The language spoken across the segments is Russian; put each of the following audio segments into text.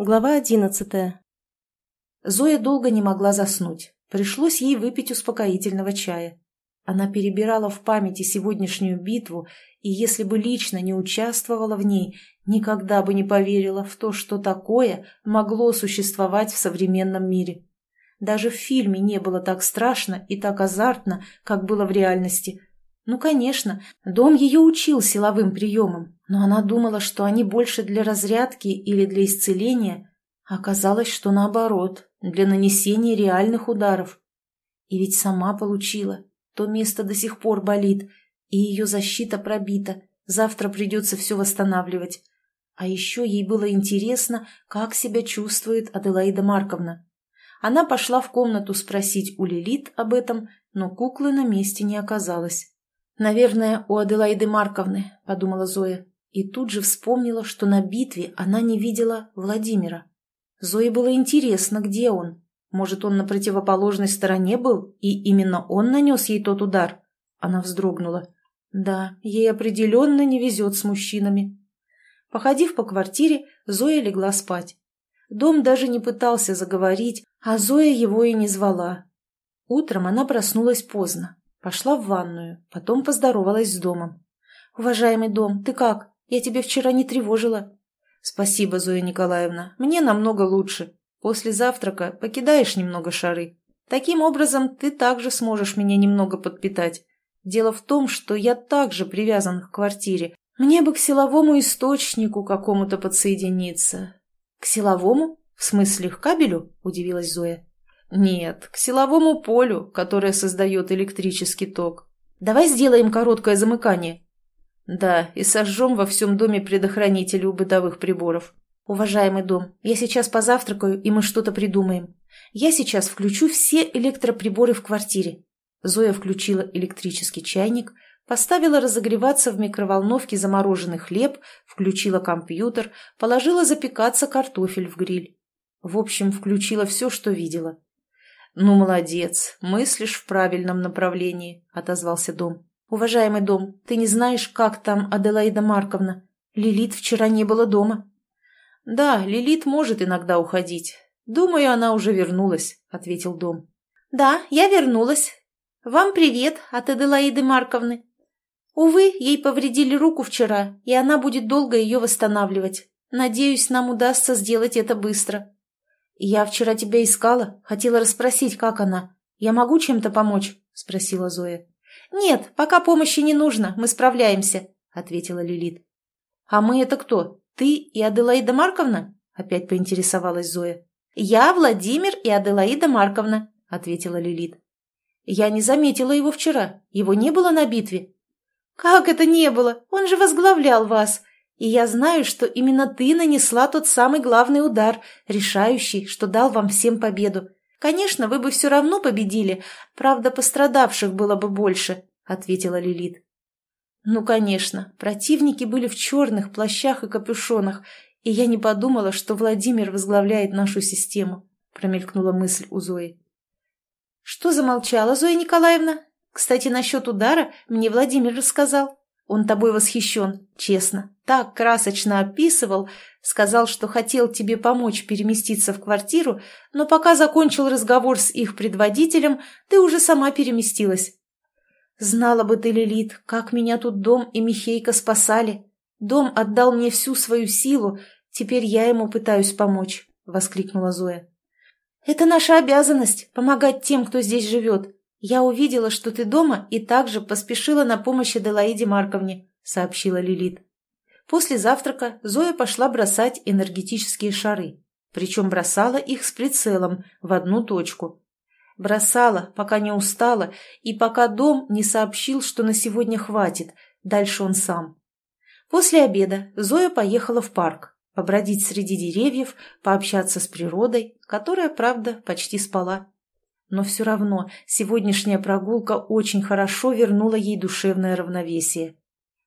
Глава одиннадцатая. Зоя долго не могла заснуть. Пришлось ей выпить успокоительного чая. Она перебирала в памяти сегодняшнюю битву, и если бы лично не участвовала в ней, никогда бы не поверила в то, что такое могло существовать в современном мире. Даже в фильме не было так страшно и так азартно, как было в реальности. Ну, конечно, дом ее учил силовым приемам, но она думала, что они больше для разрядки или для исцеления. Оказалось, что наоборот, для нанесения реальных ударов. И ведь сама получила. То место до сих пор болит, и ее защита пробита. Завтра придется все восстанавливать. А еще ей было интересно, как себя чувствует Аделаида Марковна. Она пошла в комнату спросить у Лилит об этом, но куклы на месте не оказалось. «Наверное, у Аделаиды Марковны», — подумала Зоя и тут же вспомнила, что на битве она не видела Владимира. Зое было интересно, где он. Может, он на противоположной стороне был, и именно он нанес ей тот удар? Она вздрогнула. Да, ей определенно не везет с мужчинами. Походив по квартире, Зоя легла спать. Дом даже не пытался заговорить, а Зоя его и не звала. Утром она проснулась поздно. Пошла в ванную, потом поздоровалась с домом. «Уважаемый дом, ты как?» Я тебя вчера не тревожила». «Спасибо, Зоя Николаевна. Мне намного лучше. После завтрака покидаешь немного шары. Таким образом, ты также сможешь меня немного подпитать. Дело в том, что я также привязан к квартире. Мне бы к силовому источнику какому-то подсоединиться». «К силовому? В смысле, к кабелю?» – удивилась Зоя. «Нет, к силовому полю, которое создает электрический ток. Давай сделаем короткое замыкание. Да, и сожжем во всем доме предохранители у бытовых приборов. Уважаемый дом, я сейчас позавтракаю, и мы что-то придумаем. Я сейчас включу все электроприборы в квартире. Зоя включила электрический чайник, поставила разогреваться в микроволновке замороженный хлеб, включила компьютер, положила запекаться картофель в гриль. В общем, включила все, что видела. «Ну, молодец, мыслишь в правильном направлении», — отозвался дом. «Уважаемый дом, ты не знаешь, как там Аделаида Марковна? Лилит вчера не было дома». «Да, Лилит может иногда уходить. Думаю, она уже вернулась», — ответил дом. «Да, я вернулась. Вам привет от Аделаиды Марковны. Увы, ей повредили руку вчера, и она будет долго ее восстанавливать. Надеюсь, нам удастся сделать это быстро». «Я вчера тебя искала, хотела расспросить, как она. Я могу чем-то помочь?» — спросила Зоя. «Нет, пока помощи не нужно, мы справляемся», — ответила Лилит. «А мы это кто? Ты и Аделаида Марковна?» — опять поинтересовалась Зоя. «Я Владимир и Аделаида Марковна», — ответила Лилит. «Я не заметила его вчера. Его не было на битве». «Как это не было? Он же возглавлял вас. И я знаю, что именно ты нанесла тот самый главный удар, решающий, что дал вам всем победу. «Конечно, вы бы все равно победили, правда, пострадавших было бы больше», — ответила Лилит. «Ну, конечно, противники были в черных плащах и капюшонах, и я не подумала, что Владимир возглавляет нашу систему», — промелькнула мысль у Зои. «Что замолчала, Зоя Николаевна? Кстати, насчет удара мне Владимир рассказал. Он тобой восхищен, честно. Так красочно описывал, сказал, что хотел тебе помочь переместиться в квартиру, но пока закончил разговор с их предводителем, ты уже сама переместилась. Знала бы ты, Лилит, как меня тут дом и Михейка спасали. Дом отдал мне всю свою силу, теперь я ему пытаюсь помочь, — воскликнула Зоя. Это наша обязанность — помогать тем, кто здесь живет. Я увидела, что ты дома, и также поспешила на помощь Аделаиде Марковне, — сообщила Лилит. После завтрака Зоя пошла бросать энергетические шары, причем бросала их с прицелом в одну точку. Бросала, пока не устала, и пока дом не сообщил, что на сегодня хватит, дальше он сам. После обеда Зоя поехала в парк, побродить среди деревьев, пообщаться с природой, которая, правда, почти спала. Но все равно сегодняшняя прогулка очень хорошо вернула ей душевное равновесие.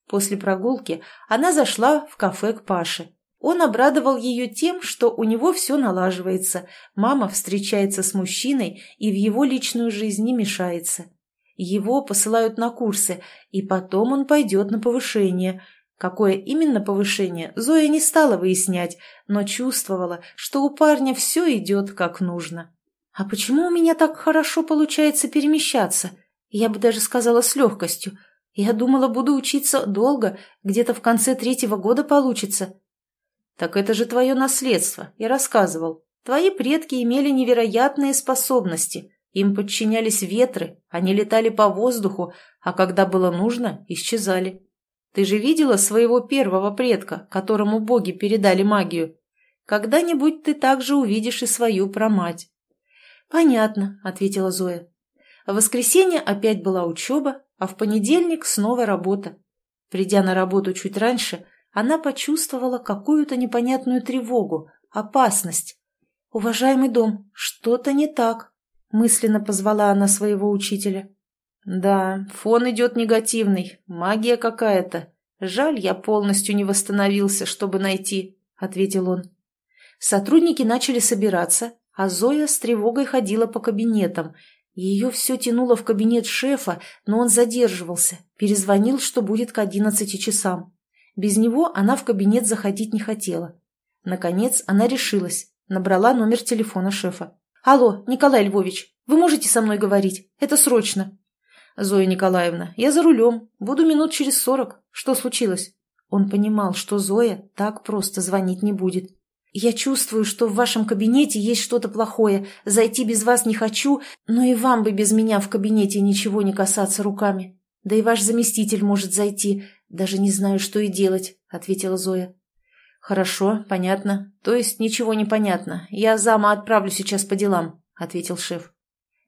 После прогулки она зашла в кафе к Паше. Он обрадовал ее тем, что у него все налаживается, мама встречается с мужчиной и в его личную жизнь не мешается. Его посылают на курсы, и потом он пойдет на повышение. Какое именно повышение, Зоя не стала выяснять, но чувствовала, что у парня все идет как нужно. «А почему у меня так хорошо получается перемещаться? Я бы даже сказала с легкостью. Я думала, буду учиться долго, где-то в конце третьего года получится». «Так это же твое наследство, я рассказывал. Твои предки имели невероятные способности. Им подчинялись ветры, они летали по воздуху, а когда было нужно, исчезали. Ты же видела своего первого предка, которому боги передали магию? Когда-нибудь ты также увидишь и свою промать. «Понятно», — ответила Зоя. В воскресенье опять была учеба, а в понедельник снова работа. Придя на работу чуть раньше, она почувствовала какую-то непонятную тревогу, опасность. «Уважаемый дом, что-то не так», — мысленно позвала она своего учителя. «Да, фон идет негативный, магия какая-то. Жаль, я полностью не восстановился, чтобы найти», — ответил он. Сотрудники начали собираться, а Зоя с тревогой ходила по кабинетам. Ее все тянуло в кабинет шефа, но он задерживался, перезвонил, что будет к одиннадцати часам. Без него она в кабинет заходить не хотела. Наконец она решилась, набрала номер телефона шефа. «Алло, Николай Львович, вы можете со мной говорить? Это срочно!» «Зоя Николаевна, я за рулем. Буду минут через сорок. Что случилось?» Он понимал, что Зоя так просто звонить не будет. «Я чувствую, что в вашем кабинете есть что-то плохое. Зайти без вас не хочу, но и вам бы без меня в кабинете ничего не касаться руками. Да и ваш заместитель может зайти. Даже не знаю, что и делать», — ответила Зоя. «Хорошо, понятно. То есть ничего не понятно. Я зама отправлю сейчас по делам», — ответил шеф.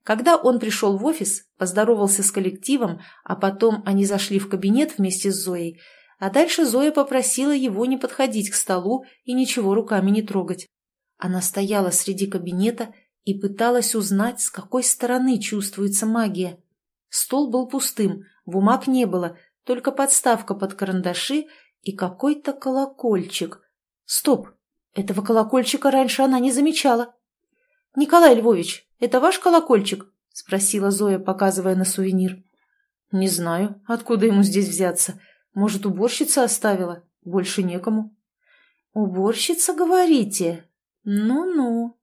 Когда он пришел в офис, поздоровался с коллективом, а потом они зашли в кабинет вместе с Зоей, а дальше Зоя попросила его не подходить к столу и ничего руками не трогать. Она стояла среди кабинета и пыталась узнать, с какой стороны чувствуется магия. Стол был пустым, бумаг не было, только подставка под карандаши и какой-то колокольчик. Стоп! Этого колокольчика раньше она не замечала. «Николай Львович, это ваш колокольчик?» — спросила Зоя, показывая на сувенир. «Не знаю, откуда ему здесь взяться. Может, уборщица оставила? Больше некому». «Уборщица, говорите? Ну-ну».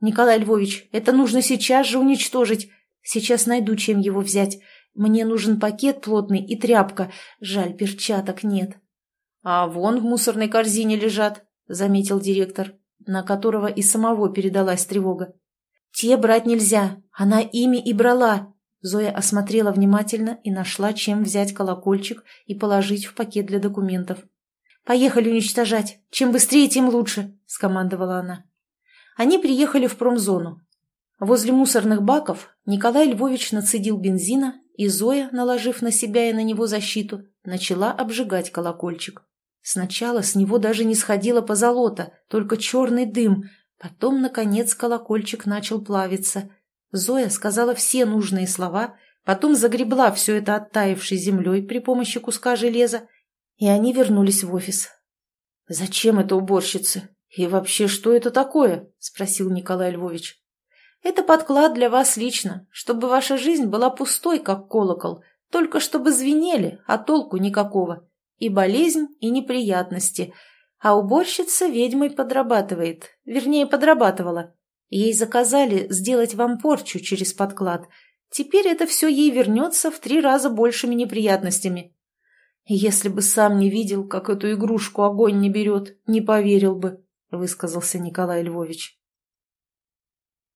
«Николай Львович, это нужно сейчас же уничтожить. Сейчас найду, чем его взять. Мне нужен пакет плотный и тряпка. Жаль, перчаток нет». «А вон в мусорной корзине лежат», — заметил директор, на которого и самого передалась тревога. «Те брать нельзя, она ими и брала». Зоя осмотрела внимательно и нашла, чем взять колокольчик и положить в пакет для документов. «Поехали уничтожать. Чем быстрее, тем лучше», — скомандовала она. Они приехали в промзону. Возле мусорных баков Николай Львович нацедил бензина, и Зоя, наложив на себя и на него защиту, начала обжигать колокольчик. Сначала с него даже не сходила позолота, только черный дым, Потом, наконец, колокольчик начал плавиться. Зоя сказала все нужные слова, потом загребла все это оттаившей землей при помощи куска железа, и они вернулись в офис. «Зачем это уборщице? И вообще, что это такое?» – спросил Николай Львович. «Это подклад для вас лично, чтобы ваша жизнь была пустой, как колокол, только чтобы звенели, а толку никакого. И болезнь, и неприятности – а уборщица ведьмой подрабатывает, вернее, подрабатывала. Ей заказали сделать вам порчу через подклад. Теперь это все ей вернется в три раза большими неприятностями. Если бы сам не видел, как эту игрушку огонь не берет, не поверил бы, высказался Николай Львович.